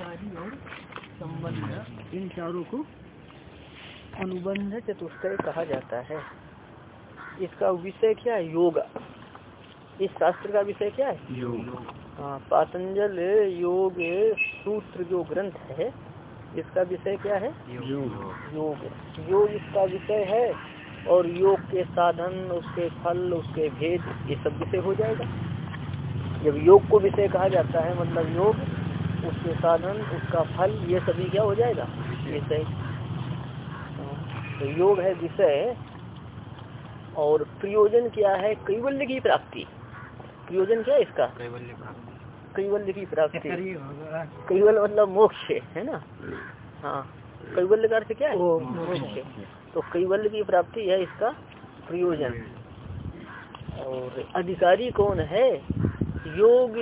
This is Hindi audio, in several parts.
अधिकारी और संबंध। इन चारों को अनुबंध चतुष्टय कहा जाता है। इसका विषय क्या है? योग। इस शास्त्र का विषय क्या है? योग। हाँ पातंजल योग सूत्र जो ग्रंथ है इसका विषय क्या है? योग। योग। योग। इसका विषय है और योग के साधन उसके फल उसके भेद ये सब विषय हो जाएगा। जब योग को विषय कहा जाता है मतलब योग उसके साधन उसका फल ये सभी क्या हो जाएगा? विषय तो योग है विषय और प्रयोजन क्या है? कैवल्य की प्राप्ति। प्रयोजन क्या है इसका? कैवल्य प्राप्ति। कैवल्य की प्राप्ति। कैवल मतलब मोक्ष है ना? हाँ। कैवल्य का अर्थ क्या है? मोक्ष तो कैवल्य की प्राप्ति है इसका प्रयोजन। और अधिकारी कौन है? योग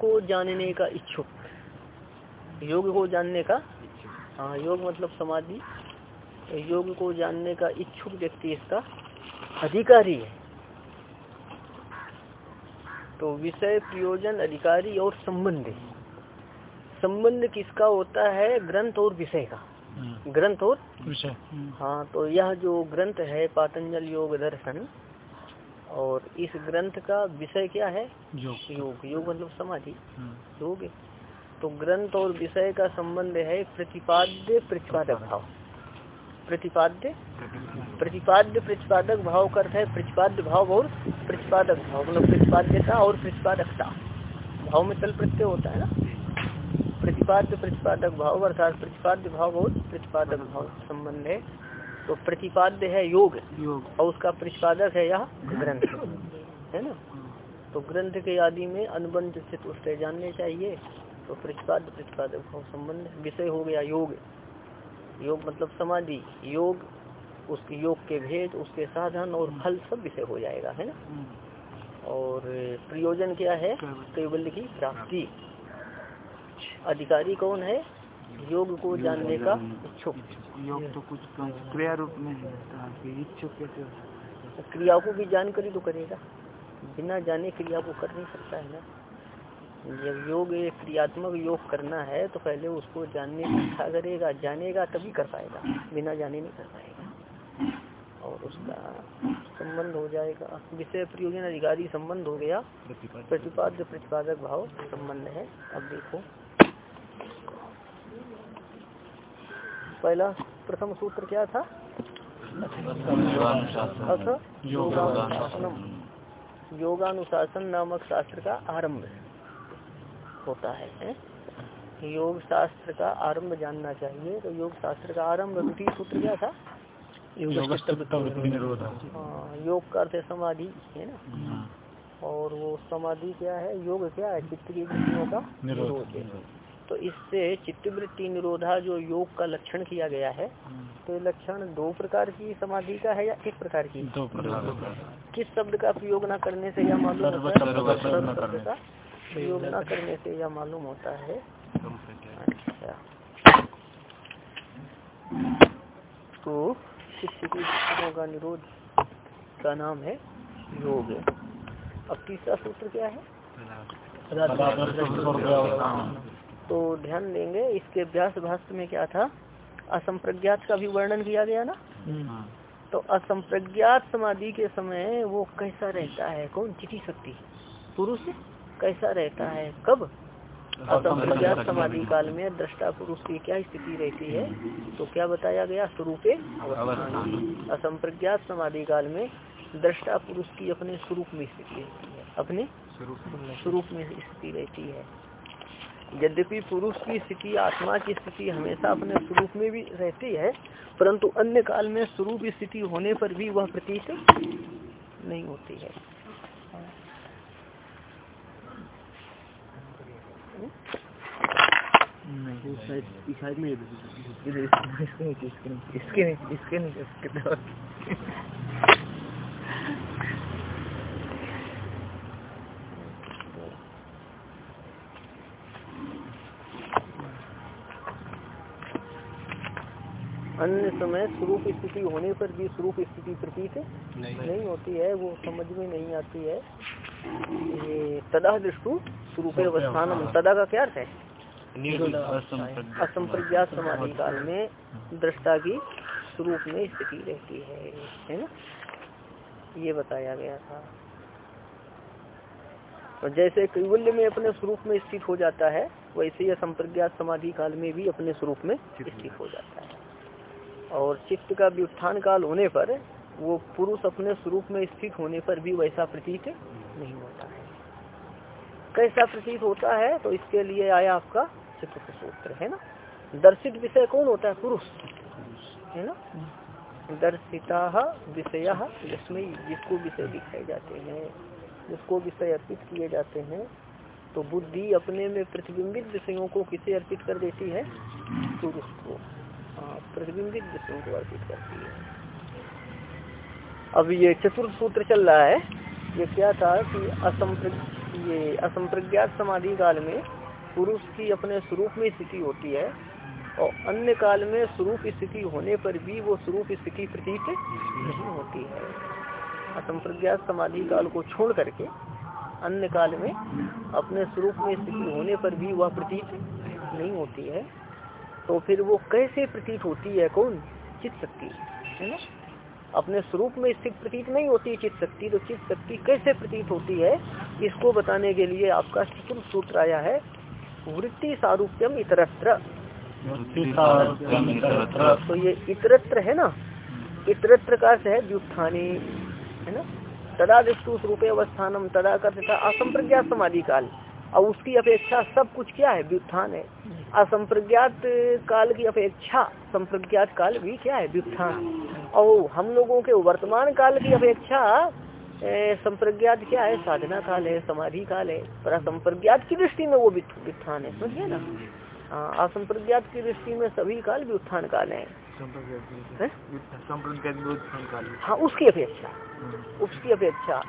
को जानने का इच्छुक। योग को जानने का? हाँ योग मतलब समाधि। योग को जानने का इच्छुक व्यक्ति इसका अधिकारी है। तो विषय प्रयोजन अधिकारी और संबंध संबंध किसका होता है? ग्रंथ और विषय का। हम्म। ग्रंथ और विषय। हाँ तो यह जो ग्रंथ है पातंजल योग दर्शन और इस ग्रंथ का विषय क्या है? योग। योग। योग मतलब समाधि। हम्म। योग तो ग्रंथ और विषय का संबंध है प्रतिपाद्य प्रतिपादक भाव। प्रतिपाद्य? प्रतिपाद्य प्रतिपादक भाव का अर्थ है प्रतिपाद्य भाव और प्रतिपादक भाव। मतलब प्रतिपाद्यता और प्रतिपादकता। भाव में तल प्रत्यय होता है ना? प्रतिपाद्य प्रतिपादक भाव अर्थात प्रतिपाद्य भाव और प्रतिपादक भाव संबंध है। तो प्रतिपाद्य है योग। योग। और उसका प्रतिपादक है यह ग्रंथ। है ना? तो ग्रंथ के आदि में अनुबंध से उससे जानने चाहिए। तो प्रतिपाद्य प्रतिपादक भाव संबंध विषय हो गया योग। योग मतलब समाधि। योग उसके योग के भेद उसके साधन और फल सब विषय हो जाएगा है ना? और प्रयोजन क्या है? कैवल्य की प्राप्ति। अधिकारी कौन है? योग को जानने का इच्छुक। योग तो कुछ क्रिया रूप में इच्छुक कैसे क्रिया को भी जानकारी तो करेगा। बिना जाने क्रिया को कर नहीं सकता है ना। जब योग क्रियात्मक योग करना है तो पहले उसको जानने की इच्छा करेगा जानेगा तभी कर पाएगा। बिना जाने नहीं कर पाएगा। और उसका संबंध हो जाएगा। विषय प्रयोजन अधिकारी संबंध हो गया। प्रतिपाद्य प्रतिपादक भाव संबंध है। अब देखो। पहला प्रथम सूत्र क्या था? योगानुशासन योगानुशासन नामक शास्त्र का आरंभ है। होता है, योग शास्त्र का आरंभ जानना चाहिए। तो योग शास्त्र का आरंभ द्वितीय सूत्र क्या था? हाँ, योग का अर्थ समाधि है ना? हाँ। और वो समाधि क्या है? योग क्या है? चित्त की वृत्तियों का निरोध तो इससे चित्तवृत्ति निरोधा जो योग का लक्षण किया गया है हाँ। तो लक्षण दो प्रकार की समाधि का है या एक प्रकार की? दो प्रकार। किस शब्द का प्रयोग न करने से या मालूम होता है? प्रयोग न करने से यह मालूम होता है। अच्छा। तो शिक्षकों का निरोध का नाम है योग। अब तीसरा सूत्र क्या है? तो ध्यान देंगे इसके अभ्यास भाष्य में क्या था? असंप्रज्ञात का भी वर्णन किया गया ना। तो असंप्रज्ञात समाधि के समय वो कैसा रहता है? कौन? चिटी शक्ति। पुरुष? कैसा रहता है? कब? असंप्रज्ञात समाधि काल में दृष्टा पुरुष की क्या स्थिति रहती है? तो क्या बताया गया? स्वरूप असंप्रज्ञात समाधि काल में दृष्टा पुरुष की अपने स्वरूप में स्थिति रहती है। अपने स्वरूप में स्थिति रहती है। यद्यपि पुरुष की स्थिति आत्मा की स्थिति हमेशा अपने स्वरूप में भी रहती है परंतु अन्य काल में स्वरूप स्थिति होने पर भी वह प्रतीत नहीं होती है साइड में इसके नीचे इसके नीचे इसके नीचे इसके अन्य समय स्वरूप स्थिति होने पर भी स्वरूप स्थिति प्रतीत नहीं, नहीं होती है वो समझ में नहीं आती है। ये तदा दृष्टु स्वरूप अवस्थान तदा का क्या अर्थ है? असंप्रज्ञात समाधि। काल में दृष्टा की स्वरूप में स्थिति रहती है है ना? ये बताया गया था। और जैसे कैवल्य में अपने स्वरूप में स्थित हो जाता है वैसे ही असंप्रज्ञात समाधि काल में भी अपने स्वरूप में स्थित हो। जाता है। और चित्त का व्युत्थान काल होने पर वो पुरुष अपने स्वरूप में स्थित होने पर भी वैसा प्रतीत नहीं होता है। कैसा प्रतीत होता है तो इसके लिए आया आपका चतुर्थ सूत्र है ना? दर्शित विषय कौन होता है? पुरुष। है ना? दर्शिता विषय, जिसमें जिसको विषय दिखाए जाते हैं, जिसको विषय अर्पित किए जाते हैं तो बुद्धि अपने में प्रतिबिंबित विषयों को किसे अर्पित कर देती है? पुरुष को। प्रतिबिंबित विषयों को अर्पित करती है। अब ये चतुर्थ सूत्र चल रहा है। ये क्या था कि असंप्र, ये असंप्रज्ञात समाधि काल में पुरुष की अपने स्वरूप में स्थिति होती है और अन्य काल में स्वरूप स्थिति होने पर भी वो स्वरूप स्थिति प्रतीत नहीं होती है। असंप्रज्ञात समाधि काल को छोड़ करके अन्य काल में अपने स्वरूप में स्थिति होने पर भी वह प्रतीत नहीं होती है। तो फिर वो कैसे प्रतीत होती है? कौन? चित्त शक्ति, है ना? अपने स्वरूप में स्थित प्रतीत नहीं होती चित्त शक्ति तो चित्त शक्ति कैसे प्रतीत होती है? इसको बताने के लिए आपका चतुर्थ सूत्र आया है। वृत्ति सारूप्यम इतरत्र। तो ये इतरत्र है ना? इतरत्र का है व्युत्थानी है ना? तदा विष्णु स्वरूप अवस्थानम तदा कर असंप्रज्ञात समाधि काल और उसकी अपेक्षा सब कुछ क्या है? व्युत्थान है। असंप्रज्ञात काल की अपेक्षा संप्रज्ञात काल भी क्या है? व्युत्थान। और हम लोगों के वर्तमान काल की अपेक्षा संप्रज्ञात क्या है? साधना काल है समाधि काल है। पर असंप्रज्ञात की दृष्टि में वो व्युत्थान है समझिए ना? हाँ असंप्रज्ञात की दृष्टि में सभी काल भी उत्थान काल है। हाँ? उसकी अपेक्षा। हम्म। उसकी अपेक्षा।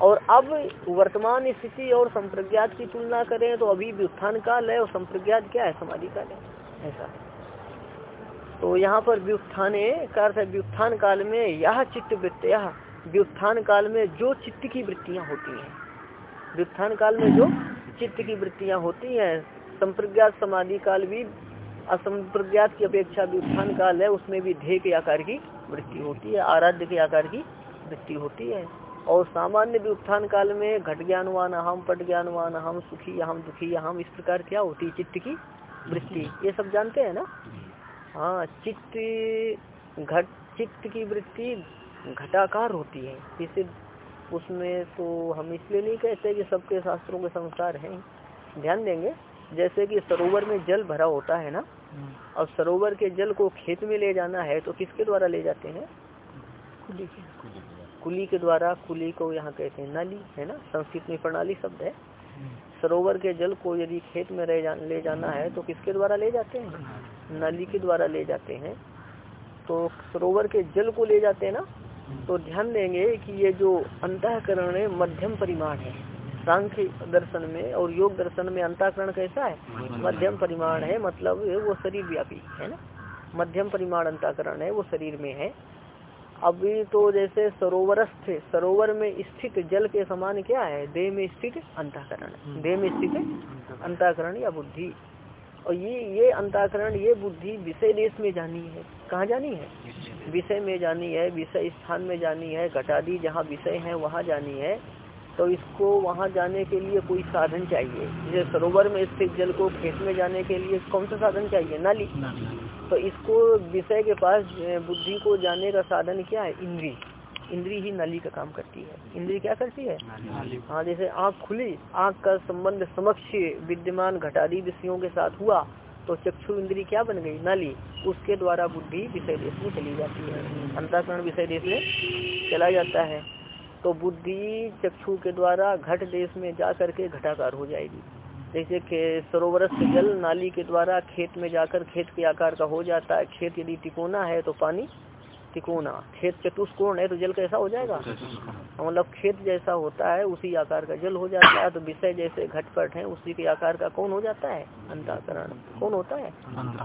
और अब वर्तमान स्थिति और संप्रज्ञात की तुलना करें तो अभी व्युत्थान काल है और संप्रज्ञात क्या है? समाधि काल है। ऐसा। तो यहाँ पर व्युत्थाने का अर्थ है व्युत्थान काल में यह चित्त वृत्तिया व्युत्थान काल में जो चित्त की वृत्तियाँ होती हैं। व्युत्थान काल में जो चित्त की वृत्तियाँ होती हैं संप्रज्ञात समाधि काल भी असंप्रज्ञात की अपेक्षा व्युत्थान काल है उसमें भी ध्येय के आकार की वृत्ति होती है आराध्य के आकार की वृत्ति होती है। और सामान्य व्युत्थान काल में घट ज्ञानवान हम पट ज्ञानवान हम सुखी हम दुखी हम इस प्रकार क्या होती है चित्त की वृत्ति। ये सब जानते हैं ना? हाँ चित्त घट चित्त की वृत्ति घटाकार होती है। इसे उसमें तो हम इसलिए नहीं कहते कि सबके शास्त्रों के संसार हैं। ध्यान देंगे जैसे कि सरोवर में जल भरा होता है ना हम्म। और सरोवर के जल को खेत में ले जाना है तो किसके द्वारा ले जाते हैं? कुली के। कुली के द्वारा। कुली को यहाँ कहते हैं नाली है ना? संस्कृत में प्रणाली शब्द है। हम्म। सरोवर के जल को यदि खेत में रह जा, ले जाना है तो किसके द्वारा ले जाते हैं? नाली के द्वारा ले जाते हैं। तो सरोवर के जल को ले जाते हैं ना? तो ध्यान देंगे कि ये जो अंतकरण है मध्यम परिमाण है। सांख्य दर्शन में और योग दर्शन में अंताकरण कैसा है? मध्यम परिमाण। है मतलब वो शरीर व्यापी है ना? मध्यम परिमाण अंताकरण है वो शरीर में है। अभी तो जैसे सरोवरस्थ सरोवर में स्थित जल के समान क्या है? देह में स्थित अंताकरण देह में स्थित अंताकरण या बुद्धि। और ये ये अंताकरण ये बुद्धि विषय देश में जानी है। कहाँ जानी है? विषय में जानी है विषय स्थान में जानी है घटादी जहाँ विषय है वहाँ जानी है। तो इसको वहाँ जाने के लिए कोई साधन चाहिए? जैसे सरोवर में स्थित जल को खेत में जाने के लिए कौन सा साधन चाहिए? नाली। तो इसको विषय के पास बुद्धि को जाने का साधन क्या है? इंद्री। इंद्री ही नाली का काम करती है। इंद्री क्या करती है? हाँ जैसे आँख खुली आँख का संबंध समक्ष विद्यमान घटादी विषयों के साथ हुआ तो चक्षु इंद्री क्या बन गई? नाली। उसके द्वारा बुद्धि विषय देश में चली जाती है। अंताकरण विषय देश में चला जाता है। तो बुद्धि चक्षु के द्वारा घट देश में जा करके घटाकार हो जाएगी। जैसे सरोवर से जल नाली के द्वारा खेत में जाकर खेत के आकार का हो जाता है। खेत यदि टिकोना है तो पानी तिकोना खेत चतुष्कोण है तो जल कैसा हो जाएगा? मतलब खेत जैसा होता है उसी आकार का जल हो जाता है तो विषय जैसे घटपट है उसी के आकार का कौन हो जाता है? अंताकरण। कौन होता है?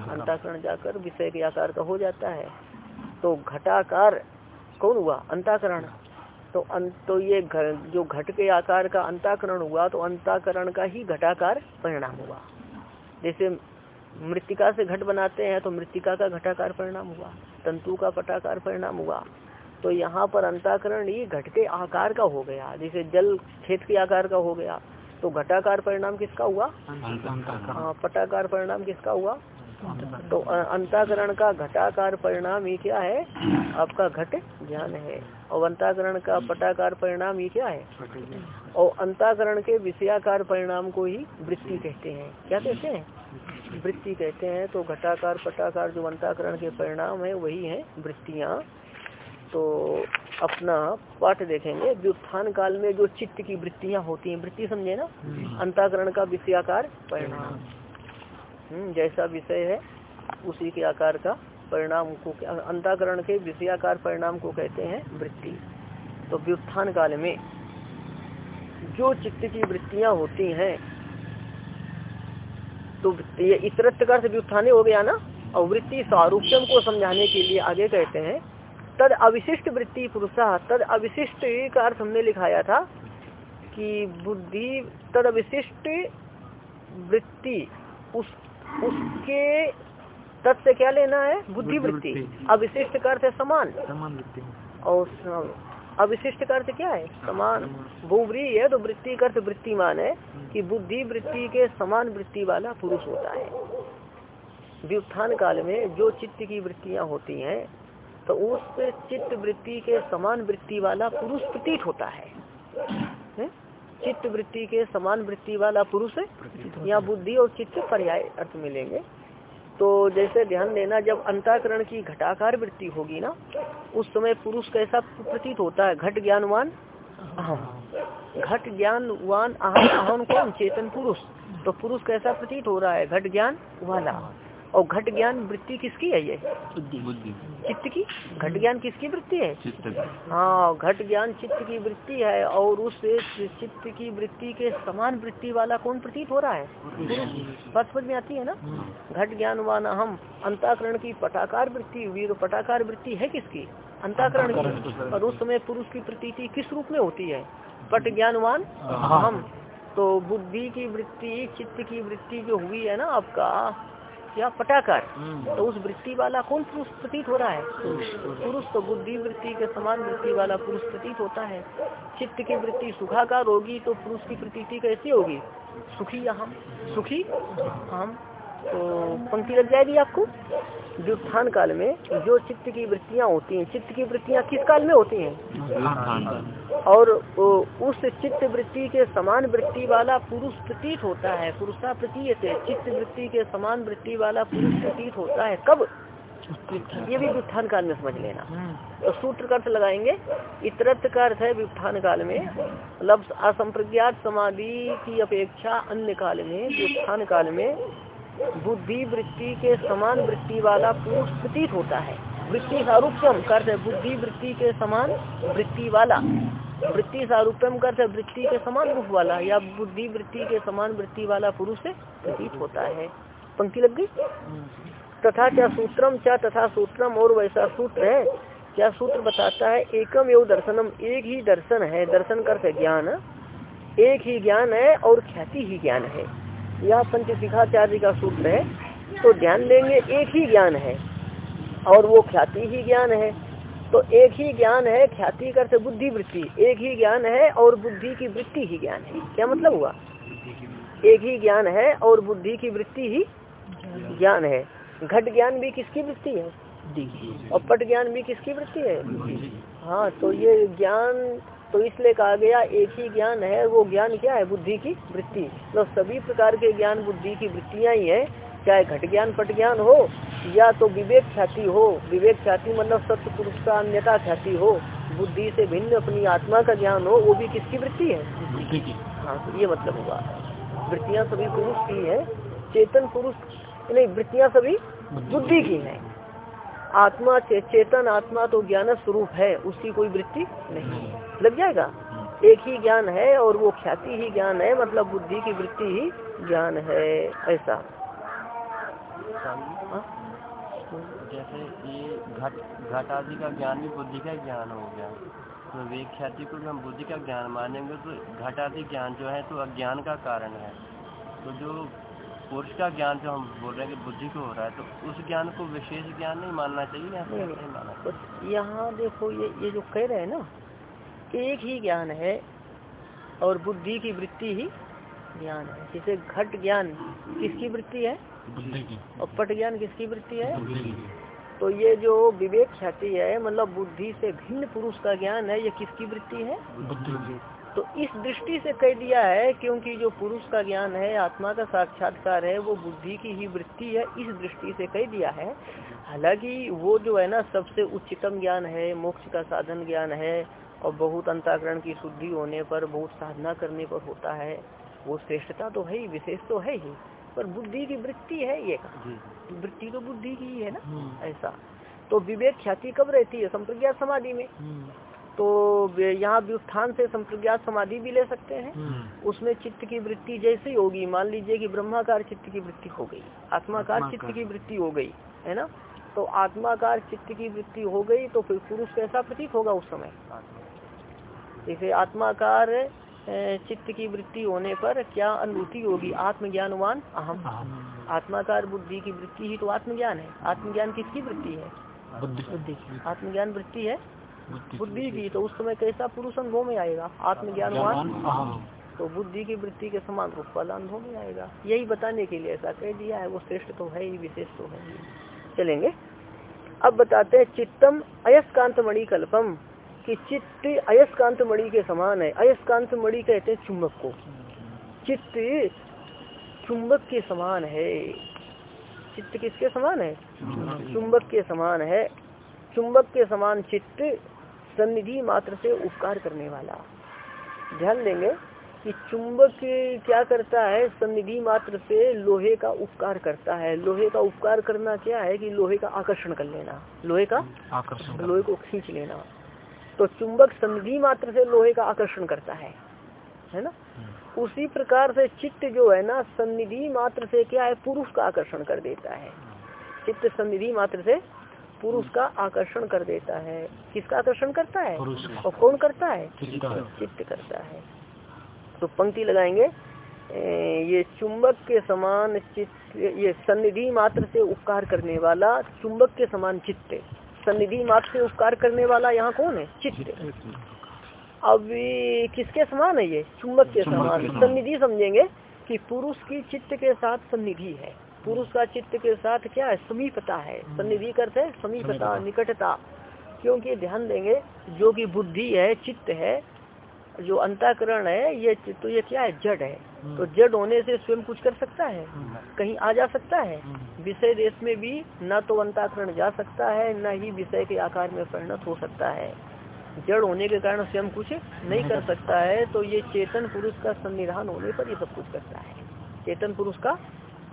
अंताकरण। जाकर विषय के आकार का हो जाता है। तो घटाकार कौन हुआ? अंताकरण। तो अंत तो ये घ, जो घट के आकार का अंताकरण हुआ तो अंताकरण का ही घटाकार परिणाम हुआ। जैसे मृतिका से घट बनाते हैं तो मृतिका का घटाकार परिणाम हुआ तंतु का पटाकार परिणाम हुआ। तो यहाँ पर अंताकरण ये घट के आकार का हो गया जैसे जल खेत के आकार का हो गया। तो घटाकार परिणाम किसका हुआ? हाँ पटाकार परिणाम किसका हुआ? तो अंताकरण का घटाकार परिणाम ये क्या है? आपका घट ज्ञान है। और अंताकरण का पटाकार परिणाम ये क्या है? और अंताकरण के विषयाकार परिणाम को ही वृत्ति कहते हैं। क्या कहते हैं? वृत्ति कहते हैं तो घटाकार पटाकार जो अंताकरण के परिणाम है वही है वृत्तियाँ। तो अपना पाठ देखेंगे। व्युत्थान काल में जो चित्त की वृत्तियाँ होती हैं वृत्ति समझे ना? हम्म। अंताकरण का विषयाकार परिणाम। हम्म, जैसा विषय है उसी के आकार का परिणाम को अंताकरण के विषयाकार परिणाम को कहते हैं वृत्ति। तो व्युत्थान काल में जो चित्त की वृत्तियाँ होती हैं तो ये इतरत्व का व्युत्थाने हो गया ना? और वृत्ति सारूप्यम को समझाने के लिए आगे कहते हैं तद अविशिष्ट वृत्ति पुरुषा तद अविशिष्ट का अर्थ हमने लिखाया था कि बुद्धि तद अविशिष्ट वृत्ति उस उसके तद से क्या लेना है? बुद्धि वृत्ति। अविशिष्ट का अर्थ है समान। समान वृत्ति। और अविशिष्ट का अर्थ क्या है? समान। बुवरी है तो वृत्ति का अर्थ वृत्तिमान है कि बुद्धि वृत्ति के समान वृत्ति वाला पुरुष होता है। व्युत्थान काल में जो चित्त की वृत्तियाँ होती हैं तो उस चित्त वृत्ति के समान वृत्ति वाला पुरुष प्रतीत होता है, चित्त वृत्ति के समान वृत्ति वाला पुरुष या बुद्धि और चित्त पर्याय अर्थ मिलेंगे। तो जैसे ध्यान देना, जब अंताकरण की घटाकार वृत्ति होगी ना, उस समय पुरुष कैसा प्रतीत होता है, घट ज्ञानवान घट ज्ञानवान अहम अहम कौन? चेतन पुरुष। तो पुरुष कैसा प्रतीत हो रहा है, घट ज्ञान वाला और घट ज्ञान वृत्ति किसकी है ये? बुद्धि। चित्त की? घट ज्ञान किसकी वृत्ति है? हाँ घट ज्ञान चित्त की वृत्ति है और उस चित्त की वृत्ति के समान वृत्ति वाला कौन प्रतीत हो रहा है? बात समझ में आती है ना? घट ज्ञान वाना हम अंताकरण की पटाकार वृत्ति हुई तो पटाकार वृत्ति है किसकी? अंताकरण की। और उस समय पुरुष की प्रतीति किस रूप में होती है? पट ज्ञानवान हम तो बुद्धि की वृत्ति चित्त की वृत्ति जो हुई है ना आपका या पटाकार हम्म। तो उस वृत्ति वाला कौन पुरुष प्रतीत हो रहा है? पुरुष तो बुद्धि वृत्ति के समान वृत्ति वाला पुरुष प्रतीत होता है। चित्त की वृत्ति सुखाकार होगी तो पुरुष की प्रतीति कैसी होगी? सुखी या हम? सुखी? हम। पंक्ति लग जाएगी आपको। व्युत्थान काल में जो चित्त की वृत्तियाँ होती हैं चित्त की वृत्तियाँ किस काल में होती हैं? और उस चित्त वृत्ति के समान वृत्ति वाला पुरुष प्रतीत होता है पुरुषा प्रतीत है चित्त वृत्ति के समान वृत्ति वाला पुरुष प्रतीत होता है। कब? ये भी व्युत्थान काल में समझ लेना। तो सूत्र का अर्थ लगाएँगे। इतरत का अर्थ है व्युत्थान काल में मतलब असंप्रज्ञात समाधि की अपेक्षा अन्य काल में व्युत्थान काल में बुद्धि, वृत्ति के समान वृत्ति वाला पुरुष प्रतीत होता है। वृत्ति सारूप्यम कर बुद्धि, वृत्ति के समान वृत्ति वाला वृत्ति सारूप्यम कर वृत्ति के समान रूप वाला या बुद्धि, वृत्ति के समान वृत्ति वाला पुरुष प्रतीत होता है। पंक्ति लग गई? तथा क्या सूत्रम, क्या तथा सूत्रम, और वैसा सूत्र है? क्या सूत्र बताता है, एकम एवं दर्शनम, एक ही दर्शन है। दर्शन कर ज्ञान। एक ही ज्ञान है और ख्याति ही ज्ञान है। यह पंचशिखाचार्य का सूत्र है तो ध्यान देंगे एक ही ज्ञान है। और वो ख्याति ही ज्ञान है। तो एक ही ज्ञान है ख्याति करते बुद्धि वृत्ति। एक ही ज्ञान है और बुद्धि की वृत्ति ही ज्ञान है। क्या मतलब हुआ? एक ही ज्ञान है और बुद्धि की वृत्ति ही ज्ञान है। घट ज्ञान भी किसकी वृत्ति है? और पट ज्ञान भी किसकी वृत्ति है? हाँ तो ये ज्ञान तो इसलिए कहा गया एक ही ज्ञान है वो ज्ञान क्या है? बुद्धि की वृत्ति। तो सभी प्रकार के ज्ञान बुद्धि की वृत्तियाँ ही है। चाहे घट ज्ञान पट ज्ञान हो या तो विवेक ख्याति हो। विवेक ख्याति मतलब सत्य पुरुष का अन्यता ख्याति हो। बुद्धि से भिन्न अपनी आत्मा का ज्ञान हो वो भी किसकी वृत्ति है? हाँ तो ये मतलब हुआ। वृत्तियाँ सभी पुरुष की है। चेतन पुरुष नहीं वृत्तियाँ सभी बुद्धि की है। आत्मा चे, चेतन आत्मा तो ज्ञान स्वरूप है उसकी कोई वृत्ति नहीं लग जाएगा? एक ही ज्ञान है और वो ख्याति ही ज्ञान है मतलब बुद्धि की वृत्ति ही ज्ञान है ऐसा। हाँ? जैसे ये घट घट आदि का ज्ञान भी बुद्धि का ज्ञान हो गया। तो वे ख्याति को हम बुद्धि का ज्ञान मानेंगे तो घट आदि ज्ञान जो है तो अज्ञान का कारण है। तो जो पुरुष का ज्ञान जो हम बोल रहे हैं कि बुद्धि को हो रहा है तो उस ज्ञान को विशेष ज्ञान नहीं मानना चाहिए या नहीं, नहीं मानना बस यहाँ देखो ये ये जो कह रहे हैं ना एक ही ज्ञान है और बुद्धि की वृत्ति ही ज्ञान है। जिसे घट ज्ञान किसकी वृत्ति है? और पट ज्ञान किसकी वृत्ति है? तो ये जो विवेक ख्याति है मतलब बुद्धि से भिन्न पुरुष का ज्ञान है ये किसकी वृत्ति है? तो इस दृष्टि से कह दिया है क्योंकि जो पुरुष का ज्ञान है आत्मा का साक्षात्कार है वो बुद्धि की ही वृत्ति है इस दृष्टि से कह दिया है। हालाँकि वो जो है ना सबसे उच्चतम ज्ञान है मोक्ष का साधन ज्ञान है और बहुत अंताकरण की शुद्धि होने पर बहुत साधना करने पर होता है वो श्रेष्ठता तो है ही विशेष तो है ही पर बुद्धि की वृत्ति है ये का वृत्ति तो बुद्धि की ही है ना हम्म। ऐसा। तो विवेक ख्याति कब रहती है? संप्रज्ञात समाधि में। हम्म। तो यहाँ व्युत्थान से संप्रज्ञात समाधि भी ले सकते हैं। हम्म। उसमें चित्त की वृत्ति जैसे होगी मान लीजिए कि ब्रह्माकार चित्त की वृत्ति हो गई आत्माकार चित्त की वृत्ति हो गई है ना? तो आत्माकार चित्त की वृत्ति हो गई तो फिर पुरुष कैसा प्रतीक होगा उस समय? जैसे आत्माकार चित्त की वृत्ति होने पर क्या अनुभूति होगी? आत्मज्ञानवान? अहम। आत्माकार बुद्धि की वृत्ति ही तो आत्मज्ञान है। आत्मज्ञान किसकी वृत्ति है? बुद्धि आत्मज्ञान वृत्ति है। बुद्धि की तो उस समय कैसा पुरुष अनुभव में आएगा? आत्मज्ञानवान तो बुद्धि की वृत्ति के समान रूप वाला अनुभव में आएगा। यही बताने के लिए ऐसा कह दिया है वो श्रेष्ठ तो है ही विशेष तो है ही। चलेंगे? अब बताते हैं चित्तम अयस्कांत मणि कल्पम कि चित्त अयस्कांत मणि के समान है। अयस्कांत मणि कहते हैं चुंबक को। चित्त चुंबक के समान है। चित्त किसके समान है? चुंबक के समान है। चुंबक के समान चित्त सन्निधि मात्र से उपकार करने वाला। ध्यान देंगे कि चुंबक क्या करता है? सन्निधि मात्र से लोहे का उपकार करता है। लोहे का उपकार करना क्या है? कि लोहे का आकर्षण कर लेना। लोहे का? आकर्षण लोहे को खींच लेना। तो चुंबक सन्निधि मात्र से लोहे का आकर्षण करता है। है ना? हम्म। उसी प्रकार से चित्त जो है ना सन्निधि मात्र से क्या है? पुरुष का आकर्षण कर देता है। चित्त सन्निधि मात्र से पुरुष का आकर्षण कर देता है। किसका आकर्षण करता है? और कौन करता है? चित्त करता है। तो पंक्ति लगाएँगे। ये चुंबक के समान चित्त ये सन्निधि मात्र से उपकार करने वाला चुंबक के समान चित्त सन्निधि मात्र से उपकार करने वाला यहाँ कौन है? चित्त अब किसके समान है ये? चुंबक के समान। सन्निधि समझेंगे कि पुरुष की चित्त के साथ सन्निधि है। पुरुष का चित्त के साथ क्या है? समीपता है। हम्म। सन्निधि करते है? समीपता निकटता। क्योंकि ध्यान देंगे जो कि बुद्धि है चित्त है जो अंताकरण है ये तो ये क्या है? जड़ है। हम्म। तो जड़ होने से स्वयं कुछ कर सकता है? हम्म। कहीं आ जा सकता है? विषय देश में भी न तो अंताकरण जा सकता है न ही विषय के आकार में परिणत हो सकता है। जड़ होने के कारण स्वयं कुछ नहीं कर सकता है तो ये चेतन पुरुष का संविधान होने पर ही सब कुछ करता है। चेतन पुरुष का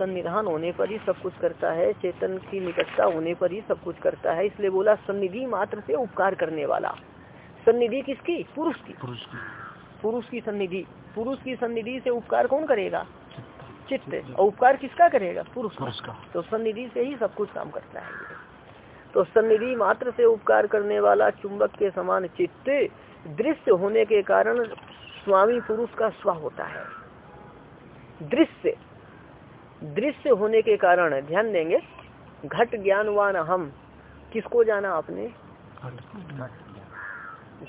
संनिधान होने पर ही सब कुछ करता है चेतन की निकटता होने पर ही सब कुछ करता है इसलिए बोला सन्निधि मात्र से उपकार करने वाला। सन्निधि किसकी? पुरुष की। पुरुष की। सन्निधि। पुरुष की सन्निधि से उपकार कौन करेगा? चित्त। और उपकार किसका करेगा? पुरुष का। तो सन्निधि से ही सब कुछ काम करता है। तो सन्निधि मात्र से उपकार करने वाला चुंबक के समान चित्त दृश्य होने के कारण स्वामी पुरुष का स्व होता है। दृश्य। दृश्य होने के कारण ध्यान देंगे घट ज्ञानवान हम किसको जाना आपने?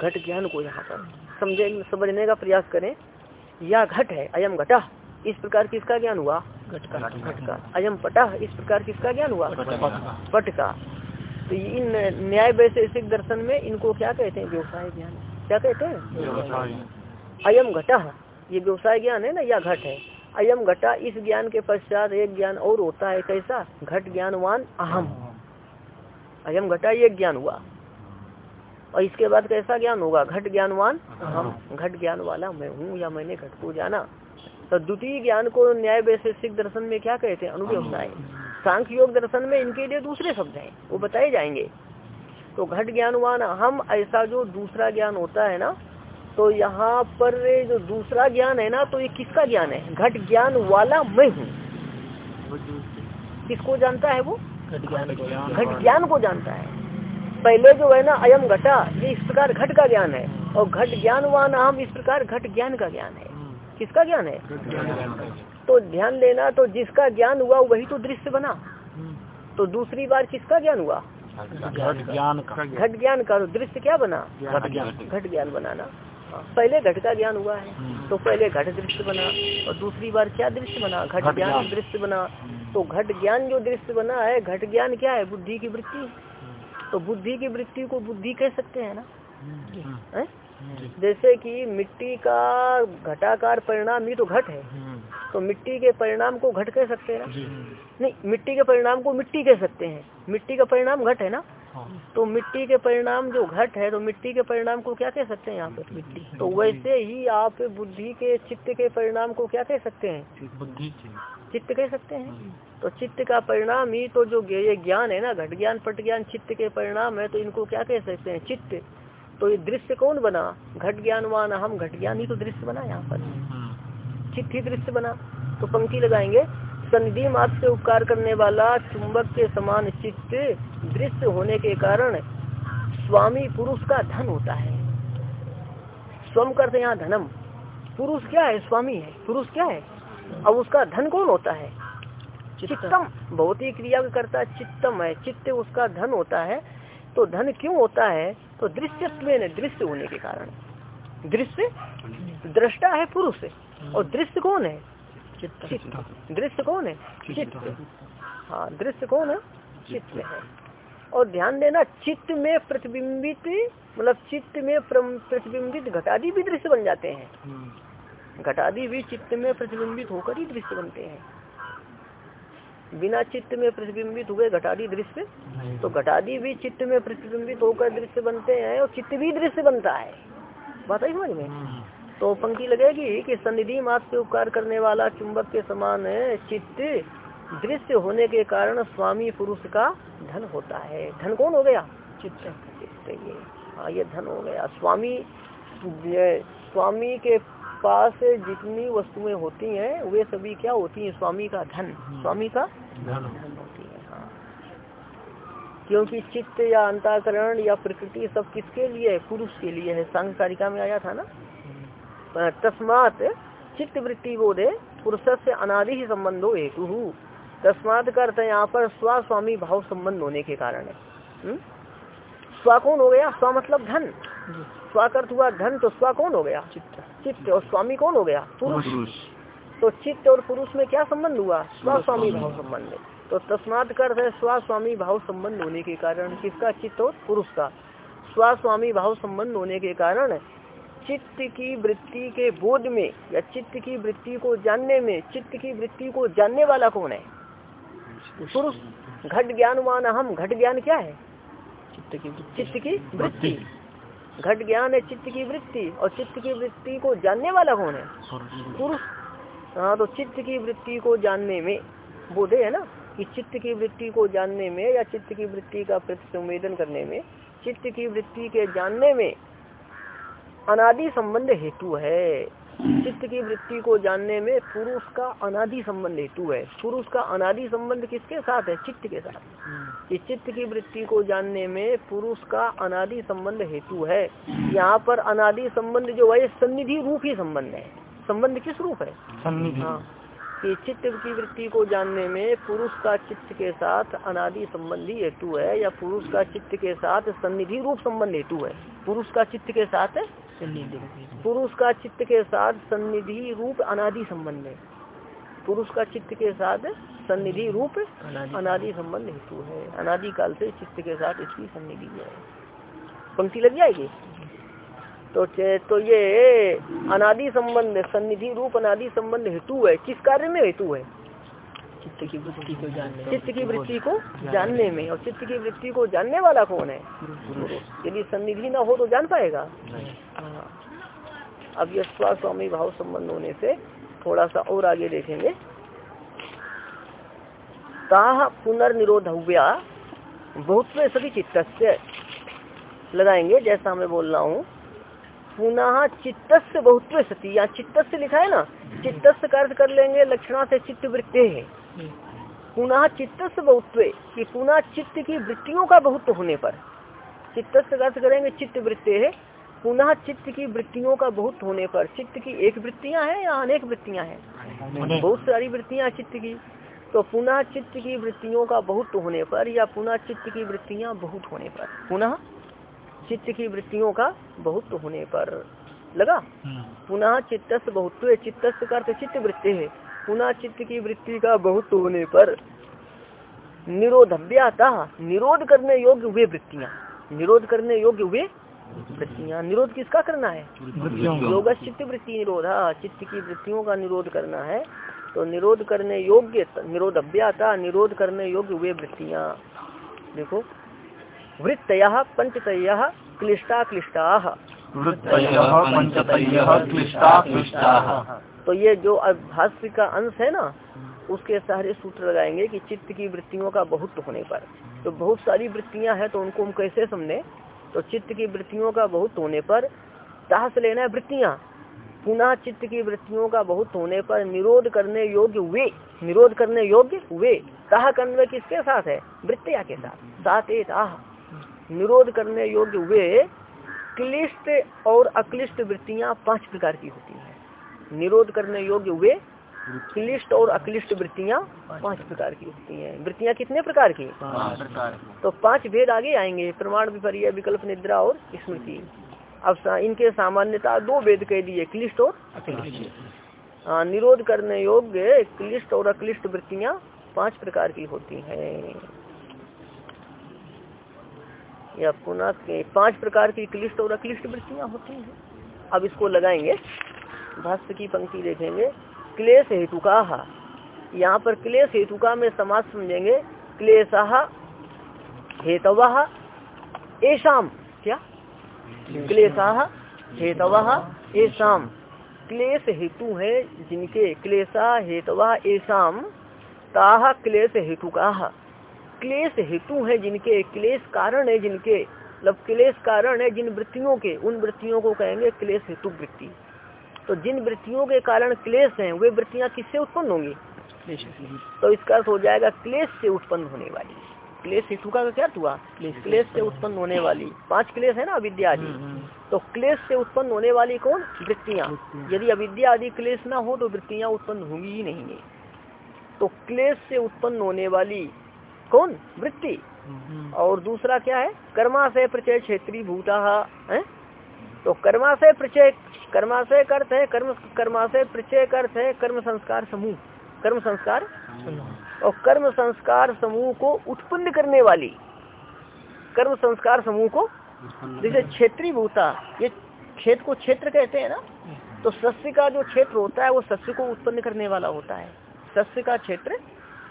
घट ज्ञान को यहाँ पर। समझे समझने का प्रयास करें। या घट है अयम घटा। इस प्रकार किसका ज्ञान हुआ? घट का। घट का। अयम पटा इस प्रकार किसका ज्ञान हुआ? पट का। तो इन न्याय वैशेषिक दर्शन में इनको क्या कहते हैं? व्यवसाय ज्ञान। क्या कहते हैं? अयम घटा। ये व्यवसाय ज्ञान है ना या घट है? अयम घटा, इस ज्ञान के पश्चात एक ज्ञान और होता है कैसा? घट ज्ञानवान अहम। अयम घटा, ये ज्ञान हुआ। और इसके बाद कैसा ज्ञान होगा? घट ज्ञानवान अहम। घट ज्ञान वाला मैं हूँ या मैंने घट को जाना? तो द्वितीय ज्ञान को न्याय वैशेषिक दर्शन में क्या कहते हैं? अनुभव सांख्य योग दर्शन में इनके लिए दूसरे शब्द हैं। वो बताए जाएँगे। तो घट ज्ञानवान हम ऐसा जो दूसरा ज्ञान होता है ना तो यहाँ पर जो दूसरा ज्ञान है ना तो ये किसका ज्ञान है? घट ज्ञान वाला मैं हूँ। किसको जानता है वो? घट ज्ञान घट ज्ञान को जानता है। पहले जो है ना अयम घटा ये इस प्रकार घट का ज्ञान है। और घट ज्ञान वाला हम इस प्रकार घट ज्ञान का ज्ञान है। किसका ज्ञान है। तो ध्यान देना तो जिसका ज्ञान हुआ वही तो दृश्य बना। तो दूसरी बार किसका ज्ञान हुआ? घट ज्ञान का। घट ज्ञान का दृश्य क्या बना? घट ज्ञान। घट ज्ञान बनाना। पहले घट का ज्ञान हुआ है। तो पहले घट दृश्य बना और दूसरी बार क्या दृश्य बना घट ज्ञान। दृश्य बना तो घट ज्ञान जो दृश्य बना है घट ज्ञान क्या है बुद्धि की वृत्ति तो बुद्धि की वृत्ति को बुद्धि कह सकते हैं ना। है? जैसे कि मिट्टी का घटाकार परिणाम ही तो घट है। तो मिट्टी के परिणाम को घट कह सकते हैं ना नहीं मिट्टी के परिणाम को मिट्टी कह सकते हैं मिट्टी का परिणाम घट है ना। तो मिट्टी के परिणाम जो घट है तो मिट्टी के परिणाम को क्या कह सकते हैं यहाँ पर मिट्टी तो वैसे ही आप बुद्धि के चित्त के परिणाम को क्या कह सकते हैं? बुद्धि चित्त कह सकते हैं? तो चित्त का परिणाम ही तो जो ये ज्ञान है ना घट ज्ञान पट ज्ञान चित्त के परिणाम है तो इनको क्या कह सकते हैं? चित्त। तो ये दृश्य कौन बना? घट ज्ञानवान हम घट ज्ञान ही तो दृश्य बना यहाँ पर। हम्म। चित्त ही दृश्य बना। तो पंक्ति लगाएँगे। संधि मात्र से उपकार करने वाला चुंबक के समान चित्त दृश्य होने के कारण स्वामी पुरुष का धन होता है। स्वम करते यहाँ धनम। पुरुष क्या है? स्वामी है। पुरुष क्या है? अब उसका धन कौन होता है? चित्तम। भौतिक क्रिया करता चित्तम है। चित्त उसका धन होता है। तो धन क्यों होता है? तो दृश्यत्व दृश्य होने के कारण। दृश्य? दृष्टा है पुरुष। और दृश्य कौन है? चित्त। दृश्य कौन है? चित्त। हाँ दृश्य कौन है? चित्त। है। और ध्यान देना चित्त में प्रतिबिंबित मतलब चित्त में प्रतिबिंबित घटादी भी दृश्य बन जाते हैं। हम्म। घटादी भी चित्त में प्रतिबिंबित होकर ही दृश्य बनते हैं। बिना चित्त में प्रतिबिंबित हुए घटादी दृश्य तो घटादी भी चित्त में प्रतिबिंबित होकर दृश्य बनते हैं और चित्त भी दृश्य बनता है। बात आई समझ में? हम्म। तो पंक्ति लगेगी कि सन्निधि मात्र से उपकार करने वाला चुंबक के समान चित्त दृश्य होने के कारण स्वामी पुरुष का धन होता है। धन कौन हो गया? चित्त। चित्त ये हाँ ये धन हो गया। स्वामी स्वामी के पास जितनी वस्तुएँ होती हैं वे सभी क्या होती हैं? स्वामी का धन। स्वामी का धन। होती है हाँ। क्योंकि चित्त या अंताकरण या प्रकृति सब किसके लिए? है पुरुष के लिए है। सांग कारिका में आया था ना? तस्मात चित्त वृत्ति बोधे पुरुष से अनादि ही संबंधो हेतु। तस्मात का अर्थ है यहाँ पर स्वास्वामी भाव संबंध होने के कारण है। हम्म? स्वा कौन हो गया? स्वा मतलब धन। स्वा अर्थ हुआ धन तो स्वा कौन हो गया? चित्त। चित्त और स्वामी कौन हो गया? पुरुष। तो चित्त और पुरुष में क्या संबंध हुआ? स्वास्वामी भाव संबंध। तो तस्मात का अर्थ है स्वास्वामी भाव संबंध होने के कारण किसका? चित्त और पुरुष का। स्वास्वामी भाव संबंध होने के कारण चित्त की वृत्ति के बोध में या चित्त की वृत्ति को जानने में चित्त की वृत्ति को जानने वाला कौन है पुरुष घट ज्ञानवान हम घट ज्ञान क्या है चित्त की चित्त की वृत्ति घट ज्ञान है चित्त की वृत्ति और चित्त की वृत्ति को जानने वाला कौन है पुरुष हाँ तो चित्त की वृत्ति को जानने में बोधे है ना कि चित्त की वृत्ति को जानने में या चित्त की वृत्ति का प्रतिसंवेदन करने में चित्त की वृत्ति के जानने में अनादि संबंध हेतु है। चित्त की वृत्ति को जानने में पुरुष का अनादि संबंध हेतु है। पुरुष का अनादि संबंध किसके साथ है? चित्त के साथ। कि चित्त की वृत्ति को जानने में पुरुष का अनादि संबंध हेतु है। यहाँ पर अनादि संबंध जो है सन्निधि रूप ही संबंध है। संबंध किस रूप है? हाँ। कि चित्त की वृत्ति को जानने में पुरुष का चित्त के साथ अनादि संबंधी हेतु है या पुरुष का चित्त के साथ सन्निधि रूप संबंध हेतु है। पुरुष का चित्त के साथ पुरुष का चित्त के साथ सन्निधि रूप अनादि संबंध है। पुरुष का चित्त के साथ सन्निधि रूप अनादि। संबंध हेतु है। अनादि काल से चित्त के साथ इसकी सन्निधि है। पंक्ति लग जाएगी? तो तो ये अनादि संबंध सन्निधि रूप अनादि संबंध हेतु है। किस कार्य में हेतु है? चित्त की वृत्ति को जानने चित्त की वृत्ति को जानने में। और चित्त की वृत्ति को जानने वाला कौन है? यदि सन्निधि ना हो तो जान पाएगा। हाँ। अब ये स्वामी भाव संबंध होने से थोड़ा सा और आगे देखेंगे। ताह पुनर्निरोध हुआ बहुत में सभी चित्त से लगाएँगे जैसा मैं बोल रहा हूँ। पुनः चित्त बहुत सती। यहाँ चित्त लिखा है ना? चित्त का अर्थ कर लेंगे लक्षणा से चित्त वृत्ति है। पुनः चित्तस्य बहुत्व कि पुनः चित्त की वृत्तियों का बहुत होने पर। चित्तस्य का अर्थ करेंगे चित्त वृत्ति है। पुनः चित्त की वृत्तियों का बहुत होने पर चित्त की एक वृत्तियाँ हैं या अनेक वृत्तियाँ हैं? बहुत सारी वृत्तियाँ चित्त की। तो पुनः चित्त की वृत्तियों का बहुत होने पर या पुनः चित्त की वृत्तियाँ बहुत होने पर? पुनः चित्त की वृत्तियों का बहुत होने पर। लगा? पुनः चित्त बहुत चित्त का चित्त वृत्ति है। पुनः चित्त की वृत्ति का बहुत होने पर निरोधव्याता निरोध करने योग्य वे वृत्तियाँ। निरोध करने योग्य वे वृत्तियाँ। निरोध किसका करना है? योग चित्त वृत्ति निरोध। चित्त की वृत्तियों का निरोध करना है। तो निरोध करने योग्य निरोध अभ्याता निरोध करने योग्य वे वृत्तियाँ। देखो वृत्तया पंचतया क्लिष्टा क्लिष्टा तो ये जो भाष्य का अंश है ना, उसके सारे सूत्र लगाएँगे कि चित्त की वृत्तियों का बहुत होने पर। तो बहुत सारी वृत्तियाँ हैं तो उनको हम कैसे समझे? तो चित्त की वृत्तियों का बहुत होने पर ताह लेना है वृत्तियाँ। पुनः चित्त की वृत्तियों का बहुत होने पर निरोध करने योग्य वे, निरोध करने योग्य वे। ताह करने किसके साथ है? वृत्तिया के साथ। ताह निरोध करने योग्य वे, क्लिष्ट और अक्लिष्ट वृत्तियाँ पाँच प्रकार की होती हैं। निरोध करने योग्य वे क्लिष्ट और अक्लिष्ट वृत्तियाँ पाँच प्रकार। की होती हैं। वृत्तियाँ कितने प्रकार की? तो पाँच भेद आगे आएँगे प्रमाण विपर्य विकल्प निद्रा और स्मृति। अब इनके सामान्यता दो वेद कह दिए क्लिष्ट और अक्लिष्ट। निरोध करने योग्य क्लिष्ट और अक्लिष्ट वृत्तियाँ पाँच प्रकार की होती हैं। या पुनः पाँच प्रकार की क्लिष्ट और अक्लिष्ट वृत्तियाँ होती हैं। अब इसको लगाएँगे। भाष्य की पंक्ति देखेंगे। क्लेश हेतु का यहाँ पर क्लेश हेतु का में समाज समझेंगे। क्लेश हेतव। एशाम क्या? क्लेशा हेतव एशाम क्लेश हेतु है जिनके क्लेशा हेतवा एशाम ताह क्लेश हेतु का क्लेश हेतु है जिनके क्लेश कारण है जिनके मतलब क्लेश कारण है जिन वृत्तियों के, उन वृत्तियों को कहेंगे क्लेश हेतु वृत्ति। तो जिन वृत्तियों के कारण क्लेश हैं वे वृत्तियाँ किससे उत्पन्न होंगी? तो इसका अर्थ हो जाएगा क्लेश से उत्पन्न होने वाली। क्लेश हेतु का क्या हुआ? क्लेश से उत्पन्न होने वाली। पाँच क्लेश है ना अविद्या आदि। हम्म, हम्म। तो क्लेश से उत्पन्न होने वाली कौन? वृत्तियाँ। यदि अविद्या आदि क्लेश ना हो तो वृत्तियाँ उत्पन्न होंगी ही नहीं। तो क्लेश से उत्पन्न होने वाली कौन? वृत्ति। हम्म। और दूसरा क्या है? कर्माशय प्रचय क्षेत्रीय भूता है? तो कर्माशय प्रचय कर्माशय अर्थ है कर्म कर्माशय परिचय अर्थ है कर्म संस्कार समूह। कर्म संस्कार और कर्म संस्कार समूह को उत्पन्न करने वाली कर्म संस्कार समूह को जैसे क्षेत्रीय भूता ये क्षेत्र को क्षेत्र कहते हैं ना? तो सस्य का जो क्षेत्र होता है वो सस्य को उत्पन्न करने वाला होता है। सस्य का क्षेत्र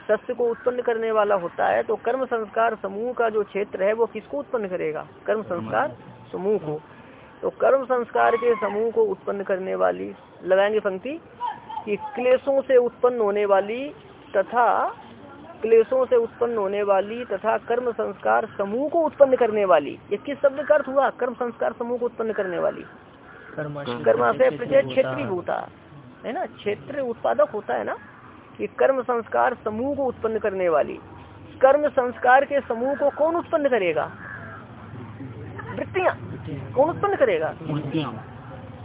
सस्य को उत्पन्न करने वाला होता है तो कर्म संस्कार समूह का जो क्षेत्र है वो किसको उत्पन्न करेगा? कर्म संस्कार समूह को। तो कर्म संस्कार के समूह को उत्पन्न करने वाली लगाएँगे पंक्ति कि क्लेशों से उत्पन्न होने वाली तथा क्लेशों से उत्पन्न होने वाली तथा कर्म संस्कार समूह को उत्पन्न करने वाली। ये किस शब्द का अर्थ हुआ? कर्म संस्कार समूह को उत्पन्न करने वाली। कर्माशय प्रचय क्षेत्रीय होता है ना? क्षेत्र उत्पादक होता है ना? कि कर्म संस्कार समूह को उत्पन्न करने वाली। कर्म संस्कार के समूह को कौन उत्पन्न करेगा? वृत्तियाँ। कौन उत्पन्न करेगा?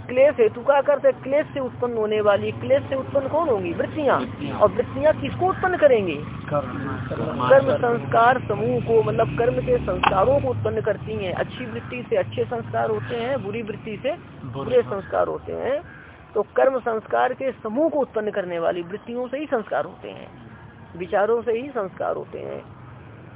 क्लेश हेतु का करते क्लेश से उत्पन्न होने वाली क्लेश से उत्पन्न कौन होंगी? वृत्तियाँ। और वृत्तियाँ किसको उत्पन्न करेंगी? कर्म। संस्कार समूह को मतलब कर्म के संस्कारों को उत्पन्न करती हैं। अच्छी वृत्ति से अच्छे संस्कार होते हैं बुरी वृत्ति से बुरे संस्कार होते हैं। तो कर्म संस्कार के समूह को उत्पन्न करने वाली वृत्तियों से ही संस्कार होते हैं। विचारों से ही संस्कार होते हैं।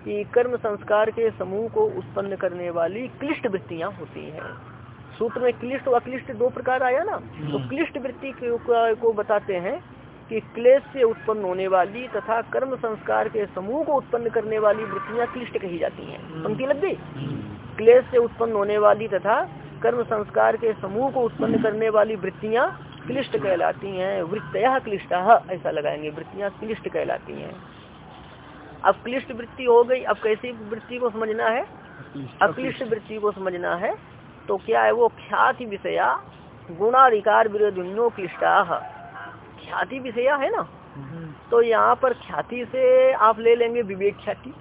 कि कर्म संस्कार के समूह को उत्पन्न करने वाली क्लिष्ट वृत्तियाँ होती हैं। सूत्र में क्लिष्ट और अक्लिष्ट दो प्रकार आया ना? तो हम्म। क्लिष्ट वृत्ति को बताते हैं कि क्लेश से उत्पन्न होने वाली तथा कर्म संस्कार के समूह को उत्पन्न करने वाली वृत्तियाँ क्लिष्ट कही जाती हैं। हम्म। पंक्ति लग गई? हम्म। क्लेश से उत्पन्न होने वाली तथा कर्म संस्कार के समूह को उत्पन्न करने वाली वृत्तियाँ क्लिष्ट कहलाती हैं। वृत्तया क्लिष्ट ऐसा लगाएँगे। वृत्तियाँ क्लिष्ट कहलाती हैं। अब क्लिष्ट वृत्ति हो गई। अब कैसी वृत्ति को समझना है? अक्लिष्ट वृत्ति को समझना है तो क्या है वो ख्याति विषया गुणाधिकार विरोधिन्यो क्लिष्टा। ख्याति विषया है ना? तो यहाँ पर ख्याति से आप ले लेंगे विवेक ख्याति